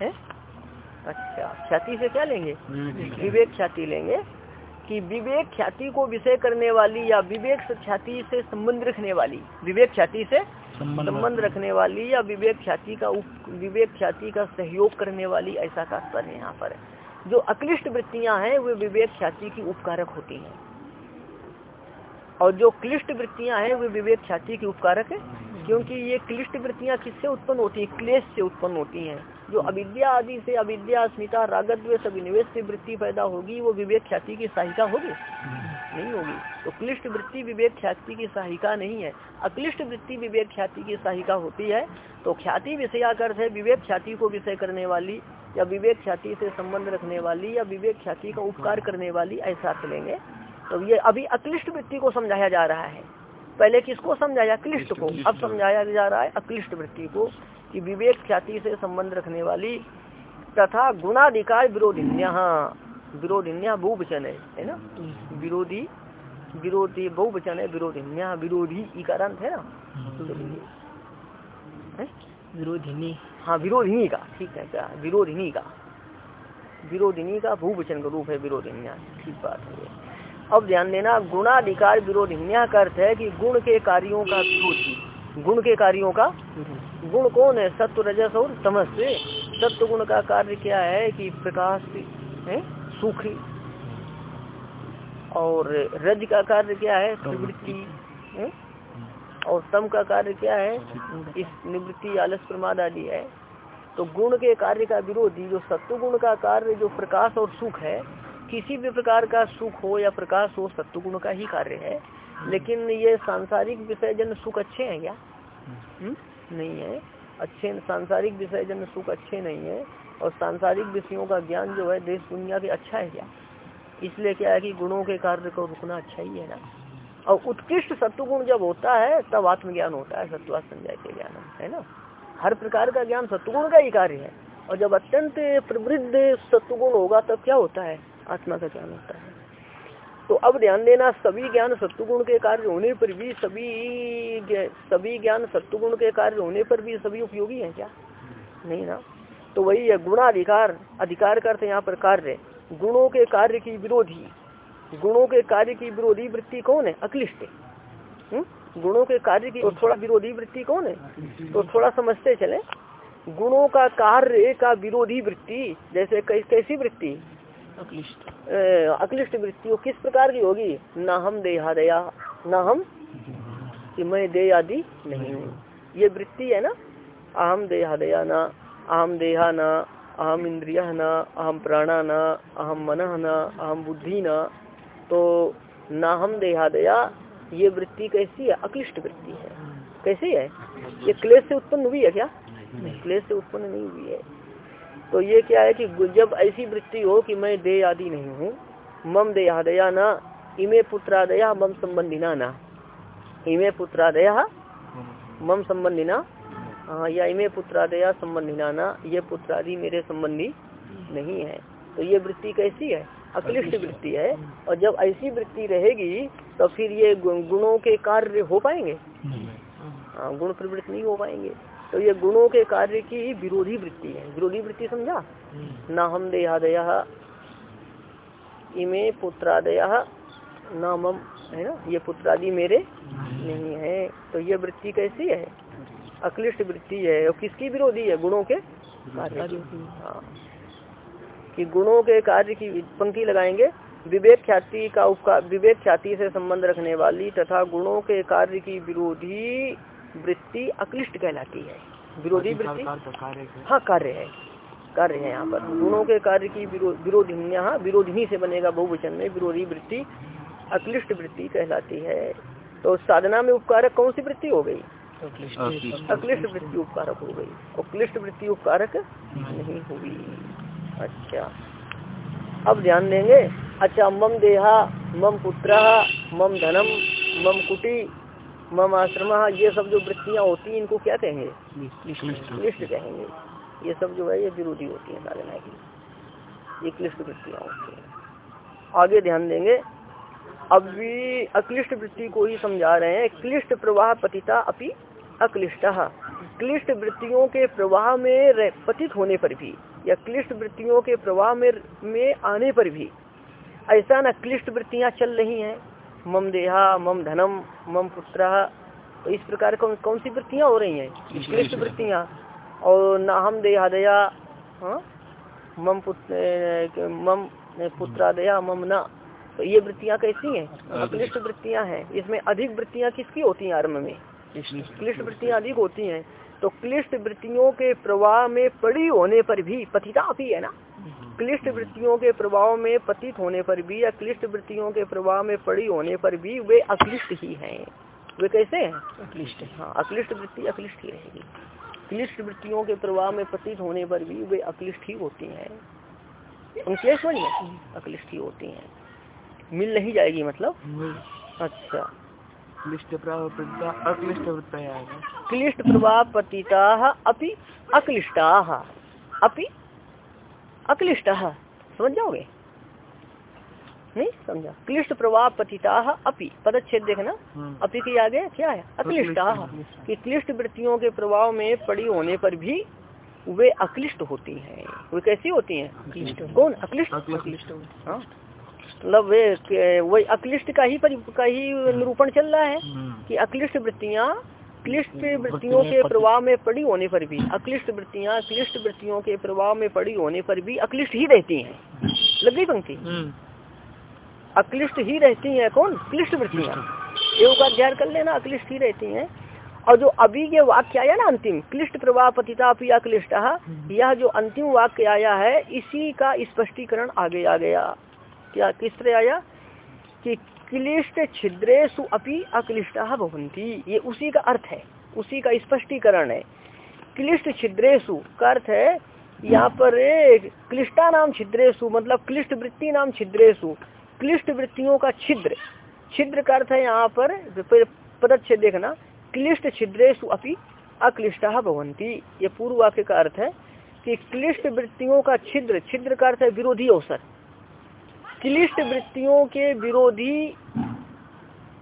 है? अच्छा ख्याति से क्या लेंगे? विवेक ख्याति लेंगे कि विवेक ख्याति को विषय करने वाली या विवेक ख्याति से संबंध रखने वाली विवेक ख्याति से संबंध रखने वाली या विवेक ख्याति का विवेक ख्याति का सहयोग करने वाली ऐसा तात्पर्य है यहाँ पर। जो अक्लिष्ट वृत्तियाँ हैं वे विवेक ख्याति की उपकारक होती हैं। और जो क्लिष्ट वृत्तियाँ हैं वे विवेक ख्याति की उपकारक है। क्योंकि ये क्लिष्ट वृत्तियाँ किससे उत्पन्न होती है? क्लेश से उत्पन्न होती हैं। जो अविद्या आदि से अविद्या अस्मिता रागद्व अभिनिवेश से वृत्ति पैदा होगी वो विवेक ख्याति की सहायिका होगी? नहीं होगी। तो क्लिष्ट वृत्ति विवेक ख्याति की सहायिका नहीं है। अक्लिष्ट वृत्ति विवेक ख्याति की सहायिका होती है तो ख्याति विषयाकर्थ है विवेक ख्याति को विषय करने वाली या विवेक ख्याति से संबंध रखने वाली या विवेक ख्याति का उपकार करने वाली ऐसा अर्थ लेंगे। तो ये अभी अक्लिष्ट वृत्ति को समझाया जा रहा है। पहले किसको समझाया? क्लिष्ट को। अब समझाया जा रहा है अक्लिष्ट वृत्ति को। कि विवेक ख्याति से संबंध रखने वाली तथा गुणाधिकार विरोधिन्या विरोधिन्या बहुवचन है है ना? विरोधी विरोधी बहुवचन है विरोधिन्या विरोधी इकारांत है ना? विरोधिनी। हाँ विरोधिनी का ठीक है क्या? विरोधिनी का। विरोधिनी का भूवचन का रूप है विरोधिन्या ठीक बात है। अब ध्यान देना गुणाधिकार विरोधिन्या का अर्थ है कि गुण के कार्यों का विरोधी। गुण के कार्यों का गुण। कौन है? सत्व रजस और तमस से सत्व गुण का कार्य क्या है कि प्रकाश है? सुख। और रज का कार्य क्या है? प्रवृत्ति और तम का कार्य क्या है? इस निवृत्ति आलस प्रमाद आदि है। तो गुण के कार्य का विरोधी जो सत्व गुण का कार्य जो प्रकाश और सुख है किसी भी प्रकार का सुख हो या प्रकाश हो सत्व गुण का ही कार्य है। लेकिन ये सांसारिक विषय जन सुख अच्छे हैं क्या? हम्म? नहीं है। अच्छे सांसारिक विषय जन सुख अच्छे नहीं है। और सांसारिक विषयों का ज्ञान जो है देश दुनिया के अच्छा है क्या? इसलिए क्या है कि गुणों के कार्य को रुकना अच्छा ही है ना। और उत्कृष्ट सत्वगुण जब होता है तब आत्मज्ञान होता है सत्वा संजय के ज्ञान है ना? हर प्रकार का ज्ञान सत्वगुण का ही कार्य है। और जब अत्यंत प्रवृद्ध सत्वगुण होगा तब क्या होता है? आत्मा का ज्ञान होता है। तो अब ध्यान देना सभी ज्ञान सत्वगुण के कार्य होने पर भी सभी सभी ज्ञान सत्वगुण के कार्य होने पर भी सभी उपयोगी है क्या? नहीं ना? तो वही है गुणाधिकार अधिकार का अर्थ यहाँ पर कार्य। गुणों के कार्य की विरोधी। गुणों के कार्य की विरोधी वृत्ति कौन है? अक्लिष्ट? गुणों के कार्य की तो थोड़ा विरोधी वृत्ति कौन है? तो थोड़ा समझते चले। गुणों का कार्य का विरोधी वृत्ति जैसे कैसी वृत्ति? अक्लिष्ट। वृत्ति किस प्रकार की होगी? ना हम देहादया ना हम कि मैं दे आदि नहीं हूँ। ये वृत्ति है ना? अहम देहादया ना अहम देहा न अहम इंद्रिय न अहम प्राणा न अहम मन न अहम बुद्धि न। तो ना हम देहादया ये वृत्ति कैसी है? अक्लिष्ट वृत्ति है। कैसी है? ये क्लेश से उत्पन्न हुई है क्या? क्लेश से उत्पन्न नहीं हुई है। तो ये क्या है कि जब ऐसी वृत्ति हो कि मैं दे आदि नहीं हूँ मम देहादया न इमे पुत्रादया मम संबंधिना ना इमे पुत्रादया मम संबंधिना हाँ या इमे पुत्रादया संबंधिना न ये पुत्रादि मेरे संबंधी नहीं है। तो ये वृत्ति कैसी है? अक्लिष्ट वृत्ति है। और जब ऐसी वृत्ति रहेगी तो फिर ये गुणों के कार्य हो पाएँगे? हाँ गुण प्रवृत्त नहीं हो पाएँगे। तो ये गुणों के कार्य की विरोधी वृत्ति है। विरोधी वृत्ति समझा? हम्म। न हम देहादय इमे पुत्रादय न मम है ना? ये पुत्रादि मेरे नहीं। है। तो ये वृत्ति कैसी है? अक्लिष्ट वृत्ति है। और किसकी विरोधी है? गुणों के कार्य हाँ। कि गुणों के कार्य की पंक्ति लगाएँगे। विवेक ख्याति का उपकार विवेक ख्याति से संबंध रखने वाली तथा गुणों के कार्य की विरोधी वृत्ति अक्लिष्ट कहलाती है। विरोधी वृत्ति? हाँ। कार्य है। कार्य है यहाँ पर। गुणों के कार्य की विरोधी हाँ विरोधिनी से बनेगा बहुवचन में विरोधी वृत्ति अक्लिष्ट वृत्ति कहलाती है। तो साधना में उपकारक कौन सी वृत्ति हो गई? अक्लिष्ट। वृत्ति उपकारक हो गई। और क्लिष्ट वृत्ति उपकारक नहीं होगी अच्छा। अब ध्यान देंगे। अच्छा मम देहा मम पुत्र मम धनम मम कुटी मम आश्रम ये सब जो वृत्तियाँ होती हैं इनको क्या कहेंगे? क्लिष्ट। कहेंगे। ये सब जो है ये विरोधी होती है साधना की ये क्लिष्ट वृत्तियाँ होती हैं। आगे ध्यान देंगे। अब भी अक्लिष्ट वृत्ति को ही समझा रहे हैं। क्लिष्ट प्रवाह पतिता अपनी अक्लिष्ट। क्लिष्ट वृत्तियों के प्रवाह में पतित होने पर भी या क्लिष्ट वृत्तियों के प्रवाह में में आने पर भी ऐसा न क्लिष्ट वृत्तियाँ चल रही हैं। मम देहा मम धनम मम पुत्र। तो इस प्रकार कौन कौन सी वृत्तियाँ हो रही हैं? क्लिष्ट वृत्तियाँ। और न हम देहादया हाँ? मम पुत्र मम पुत्रादया मम न। तो ये वृत्तियाँ कैसी हैं? अक्लिष्ट वृत्तियाँ हैं। इसमें अधिक वृत्तियाँ किसकी होती हैं आरंभ में? क्लिष्ट वृत्तियाँ अधिक होती हैं। तो क्लिष्ट वृत्तियों के प्रवाह में पड़ी होने पर भी पतिता भी है ना? क्लिष्ट वृत्तियों के प्रभाव में पतित होने पर भी या क्लिष्ट वृत्तियों के प्रभाव में पड़ी होने पर भी वे अक्लिष्ट ही हैं। वे कैसे हैं? अक्लिष्ट हाँ। अक्लिष्ट वृत्ति अक्लिष्ट ही रहेगी। क्लिष्ट वृत्तियों के प्रवाह में पतित होने पर भी वे अक्लिष्ट ही होती हैं। क्लेश अक्लिष्ट ही होती हैं। मिल नहीं जाएगी मतलब? अच्छा। क्लिष्ट प्रभाव अक्लिष्ट क्लिष्ट प्रभाव पतिता अपि अक्लिष्टा। अपि अक्लिष्ट। समझ जाओगे नहीं समझा। क्लिष्ट प्रवाह पतिता अपि। पदच्छेद देखना। हम्म। अपि के आगे क्या है? अक्लिष्ट कि क्लिष्ट वृत्तियों के प्रभाव में पड़ी होने पर भी वे अक्लिष्ट होती हैं। वे कैसी होती हैं? कौन? अक्लिष्ट? अक्लिष्ट। हाँ। मतलब वे वही अक्लिष्ट का ही का ही। निरूपण चल रहा है हम्म। कि अक्लिष्ट वृत्तियाँ क्लिष्ट वृत्तियों के प्रभाव में पड़ी होने पर भी अक्लिष्ट वृत्तियाँ क्लिष्ट वृत्तियों के प्रभाव में पड़ी होने पर भी अक्लिष्ट ही रहती हैं। लग गई पंक्ति? हम्म। अक्लिष्ट ही रहती हैं कौन? क्लिष्ट वृत्तियाँ। योग का अध्ययन कर लेना अक्लिष्ट ही रहती हैं। और जो अभी के वाक्य आया ना अंतिम क्लिष्ट प्रभाव पतिता पिया क्लिष्ट हम्म। यह जो अंतिम वाक्य आया है इसी का स्पष्टीकरण आगे आ गया। क्या किस तरह आया? कि क्लिष्ट छिद्रेशु अपनी अक्लिष्ट भवंती ये उसी का अर्थ है, उसी का स्पष्टीकरण है। क्लिष्ट छिद्रेशु का अर्थ है, यहाँ पर क्लिष्टा नाम छिद्रेशु मतलब क्लिष्ट वृत्ति नाम छिद्रेशु क्लिष्ट वृत्तियों का छिद्र। छिद्र का अर्थ है यहाँ पर पदच्छेद देखना, क्लिष्ट छिद्रेशु अपनी अक्लिष्टा भवंती ये पूर्व वाक्य का अर्थ है कि क्लिष्ट वृत्तियों का छिद्र छिद्र का अर्थ है विरोधी अवसर। क्लिष्ट वृत्तियों के विरोधी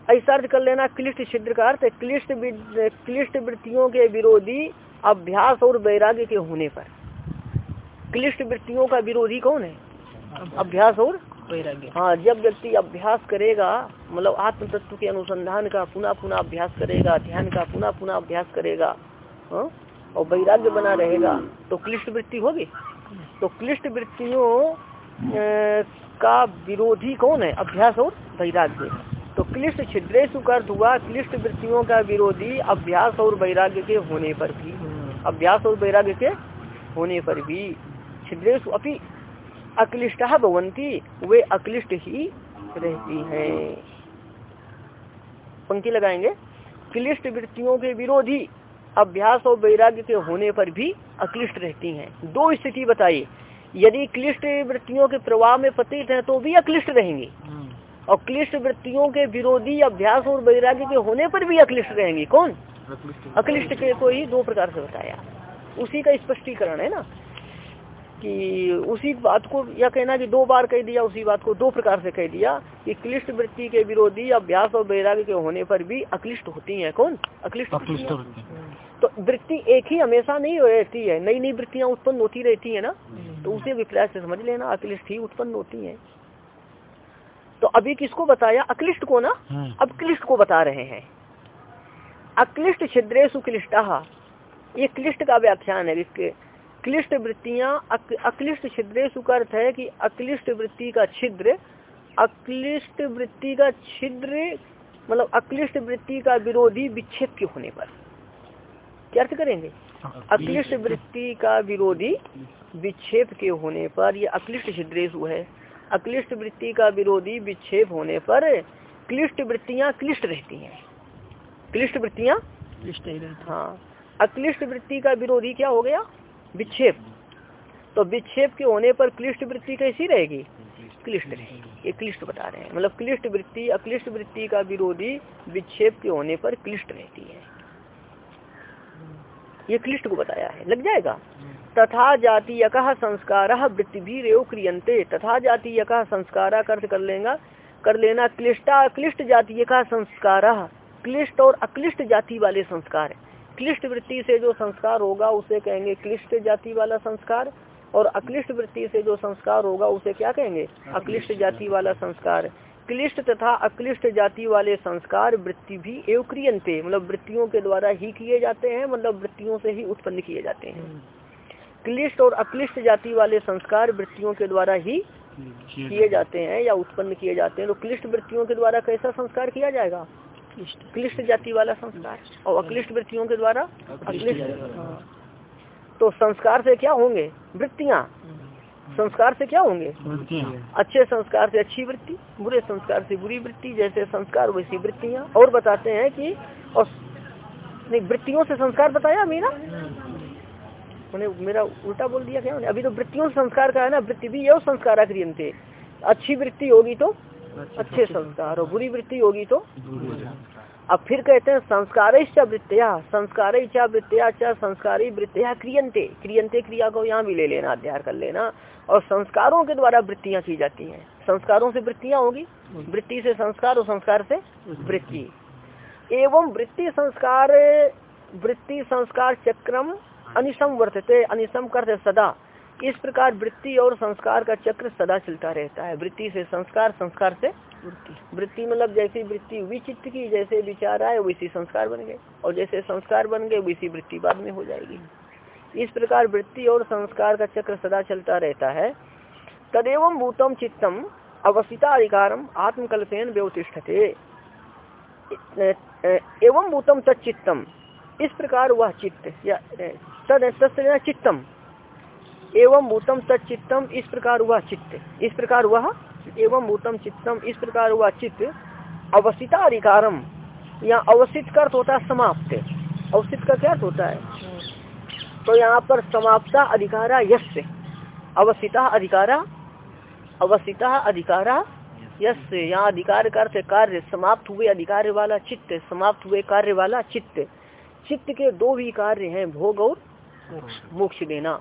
ऐसा अर्थ कर लेना क्लिष्ट छिद्र का अर्थ क्लिष्ट क्लिष्ट वृत्तियों के विरोधी अभ्यास और वैराग्य के होने पर। क्लिष्ट वृत्तियों का विरोधी कौन है? अभ्यास और वैराग्य। हाँ जब व्यक्ति अभ्यास करेगा मतलब आत्म तत्व के अनुसंधान का पुनः पुनः अभ्यास करेगा ध्यान का पुनः पुनः अभ्यास करेगा हा? और वैराग्य बना रहेगा तो क्लिष्ट वृत्ति होगी। तो क्लिष्ट वृत्तियों का विरोधी कौन है? अभ्यास और वैराग्य। तो क्लिष्ट छिद्रेश का अर्थ हुआ क्लिष्ट वृत्तियों का विरोधी अभ्यास और वैराग्य के होने पर भी। अभ्यास और वैराग्य के होने पर भी छिद्रेश अपनी अक्लिष्ट भवंती वे अक्लिष्ट ही रहती हैं। पंक्ति लगाएँगे। क्लिष्ट वृत्तियों के विरोधी अभ्यास और वैराग्य के होने पर भी अक्लिष्ट रहती हैं। दो स्थिति बताइए। यदि क्लिष्ट वृत्तियों के प्रवाह में पतित है तो भी अक्लिष्ट रहेंगी। हम्म। और क्लिष्ट वृत्तियों के विरोधी अभ्यास और वैराग्य के होने पर भी अक्लिष्ट रहेंगे। कौन? अक्लिष्ट। के को ही दो प्रकार से बताया। उसी का स्पष्टीकरण है ना? कि उसी बात को या कहना कि दो बार कह दिया उसी बात को दो प्रकार से कह दिया कि क्लिष्ट वृत्ति के विरोधी अभ्यास और वैराग्य के होने पर भी अक्लिष्ट होती है। कौन? अक्लिष्ट अक्लिष्ट तो वृत्ति एक ही हमेशा नहीं रहती है। नई नई वृत्तियाँ उत्पन्न होती रहती है ना? तो उसे विप्राय से समझ लेना अक्लिष्ट ही उत्पन्न होती है। तो अभी किसको बताया? अक्लिष्ट को ना? हम्म। अब क्लिष्ट को बता रहे हैं। अक्लिष्ट छिद्रेशु क्लिष्टा। ये क्लिष्ट का व्याख्यान है इसके क्लिष्ट वृत्तियाँ अक्लिष्ट छिद्रेशु का अर्थ है कि अक्लिष्ट वृत्ति का छिद्र अक्लिष्ट वृत्ति का छिद्र मतलब अक्लिष्ट वृत्ति का विरोधी विच्छेद के होने पर। क्या अर्थ करेंगे? अक्लिष्ट वृत्ति का विरोधी विक्षेप के होने पर ये अक्लिष्ट छिद्रेशु है। अक्लिष्ट वृत्ति का विरोधी विक्षेप होने पर क्लिष्ट वृत्तियाँ क्लिष्ट रहती हैं। क्लिष्ट वृत्तियाँ? क्लिष्ट हाँ। अक्लिष्ट वृत्ति का विरोधी क्या हो गया? विक्षेप। तो विक्षेप के होने पर क्लिष्ट वृत्ति कैसी रहेगी? क्लिष्ट। रहेगी ये क्लिष्ट बता रहे हैं। मतलब क्लिष्ट वृत्ति, अक्लिष्ट वृत्ति का विरोधी विक्षेप के होने पर क्लिष्ट रहती है। ये क्लिष्ट को बताया है। लग जाएगा? तथा जातीय संस्कार वृत्ति भी रेव क्रियंते तथा जातीय संस्कार कर लेगा। कर लेना क्लिष्टा, क्लिष्ट जातीय का संस्कार। क्लिष्ट और अक्लिष्ट जाति वाले संस्कार क्लिष्ट वृत्ति से जो संस्कार होगा उसे कहेंगे क्लिष्ट जाति वाला संस्कार। और अक्लिष्ट वृत्ति से जो संस्कार होगा उसे क्या कहेंगे? अक्लिष्ट जाति। वाला संस्कार। क्लिष्ट तथा अक्लिष्ट जाति वाले संस्कार वृत्ति भी एवं क्रियंते मतलब वृत्तियों के द्वारा ही किए जाते हैं मतलब वृत्तियों से ही उत्पन्न किए जाते हैं। क्लिष्ट और अक्लिष्ट जाति वाले संस्कार वृत्तियों के द्वारा ही किए जाते हैं या उत्पन्न किए जाते हैं। तो क्लिष्ट वृत्तियों के द्वारा कैसा संस्कार किया जाएगा? क्लिष्ट जाति वाला संस्कार। और अक्लिष्ट वृत्तियों के द्वारा अक्लिष्ट। हाँ। तो संस्कार से क्या होंगे? वृत्तियाँ। संस्कार से क्या होंगे? अच्छे संस्कार से अच्छी वृत्ति बुरे संस्कार से बुरी वृत्ति जैसे संस्कार वैसी वृत्तियाँ। और बताते हैं कि और नहीं वृत्तियों से संस्कार बताया ना मैंने मेरा उल्टा बोल दिया क्या अभी तो वृत्तियों से संस्कार का है ना वृत्ति भी यह संस्कार अच्छी वृत्ति होगी तो अच्छे संस्कार। और बुरी वृत्ति होगी तो? अब फिर कहते हैं संस्कार वृत्तिया संस्कार वृत्तिया चा संस्कारी वृत्तिया क्रियंते क्रियंते क्रिया को यहाँ भी ले लेना अध्ययन कर लेना। और संस्कारों के द्वारा वृत्तियाँ की जाती हैं। संस्कारों से वृत्तियाँ होगी? वृत्ति से संस्कार और संस्कार से वृत्ति। एवं वृत्ति संस्कार वृत्ति संस्कार चक्रम अनिशम वर्तते अनिशम करते सदा। इस प्रकार वृत्ति और संस्कार का चक्र सदा चलता रहता है। वृत्ति से संस्कार संस्कार से वृत्ति। वृत्ति मतलब जैसी वृत्ति हुई चित्त की जैसे विचार आए, वैसी संस्कार बन गए। और जैसे संस्कार बन गए, वैसी वृत्ति बाद में हो जाएगी। इस प्रकार वृत्ति और संस्कार का चक्र सदा चलता रहता है। तदेव भूतम चित्तम अवस्थिता अधिकारम आत्मकल्पेन व्यवतिष्ठते। एवं भूतम तत्चित्तम इस प्रकार वह चित्त, या, तद चित्तम। एवं भूतम तत्चित्तम इस प्रकार हुआ चित्त। इस प्रकार वह एवं भूतम चित्तम, इस प्रकार हुआ चित्त। अवस्थिता अधिकारम यहाँ अवस्थित अर्थ होता है समाप्त। अवस्थित का क्या अर्थ होता है? तो यहाँ पर समाप्ता अधिकारा यश अवस्थिता अधिकारा अवस्थिता अधिकारा यश यहाँ अधिकार अर्थ कार्य, समाप्त हुए अधिकार वाला चित्त, समाप्त हुए कार्य वाला चित्त। चित्त के दो भी कार्य हैं, भोग और मोक्ष देना।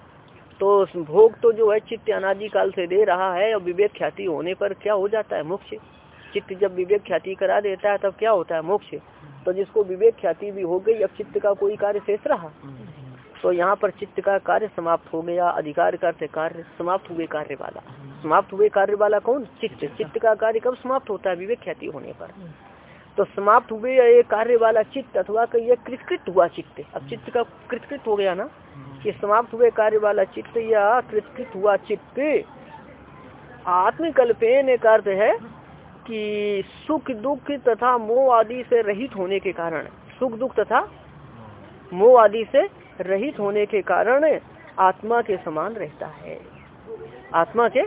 तो भोग तो जो है चित्त अनादि काल से दे रहा है और विवेक ख्याति होने पर क्या हो जाता है? मोक्ष। चित्त जब विवेक ख्याति करा देता है, तब क्या होता है? मोक्ष। तो जिसको विवेक ख्याति भी हो गई, अब चित्त का कोई कार्य शेष रहा? तो यहाँ पर चित्त का कार्य समाप्त हो गया, अधिकार करते कार्य समाप्त हुए कार्य वाला समाप्त हुए कार्य वाला कौन? चित्त। चित्त का कार्य कब समाप्त होता है? विवेक ख्याति होने पर। तो समाप्त हुए या ये कार्य वाला चित्त अथवा कहिए कृतकृत हुआ चित्त अब चित्त का कृतकृत हो गया ना कि समाप्त हुए कार्य वाला चित्त या कृतकृत हुआ चित्त। आत्मकल्पेन एक अर्थ है कि सुख दुख तथा मोह आदि से रहित होने के कारण सुख दुख तथा मोह आदि से रहित होने के कारण आत्मा के समान रहता है। आत्मा के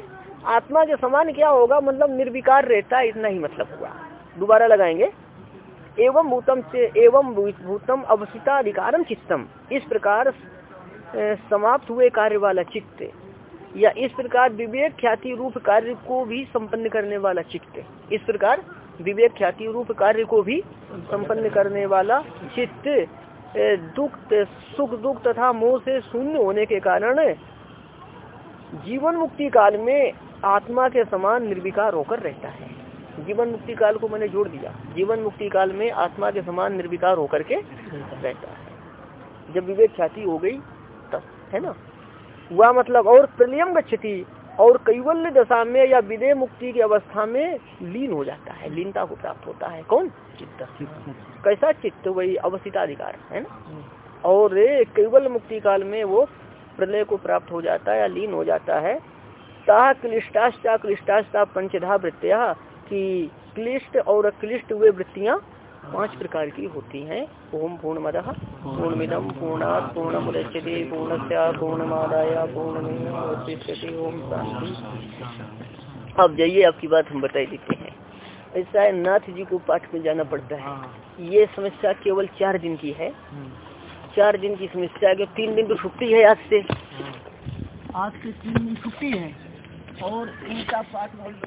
आत्मा के समान क्या होगा? मतलब निर्विकार रहता है इतना ही मतलब हुआ। दोबारा लगाएँगे। एवं भूतम से एवं भूतम अवसिता अधिकारम चित्तम। इस प्रकार समाप्त हुए कार्य वाला चित्त। या इस प्रकार विवेक ख्याति रूप कार्य को भी संपन्न करने वाला चित्त। इस प्रकार विवेक ख्याति रूप कार्य को भी संपन्न करने वाला चित्त। दुख सुख दुख तथा मोह से शून्य होने के कारण, जीवन मुक्ति काल में आत्मा के समान निर्विकार होकर रहता है। जीवन मुक्ति काल को मैंने जोड़ दिया। जीवन मुक्ति काल में आत्मा के समान निर्विकार होकर के रहता है। जब विवेक ख्याति हो गई, तब, है ना? वह मतलब और प्रलियम गच्छति, और कैवल्य दशा में या विदय मुक्ति की अवस्था में लीन हो जाता है। लीनता को प्राप्त होता है। कौन? चित्त। कैसा चित्त? वही अवस्थिताधिकार, है ना? और कैवल्य मुक्ति काल में वो प्रलय को प्राप्त हो जाता है या लीन हो जाता है। ता क्लिष्टाश्चा क्लिष्टाश्चा पंचधा वृत्तिया कि क्लिष्ट और अक्लिष्ट हुए वृत्तियाँ पाँच प्रकार की होती हैं। ओम पूर्ण मद पूर्णमिदम पूर्णा पूर्ण पूर्णस्या पूर्णमादाय पूर्ण ओम शांति। अब जाइए आपकी बात हम बताई देते हैं। ऐसा है नाथ जी को पाठ में जाना पड़ता है। ये समस्या केवल चार दिन की है। चार दिन की समस्या के तीन दिन तो छुट्टी है आज से। आज से तीन दिन छुट्टी है। और इनका पाठ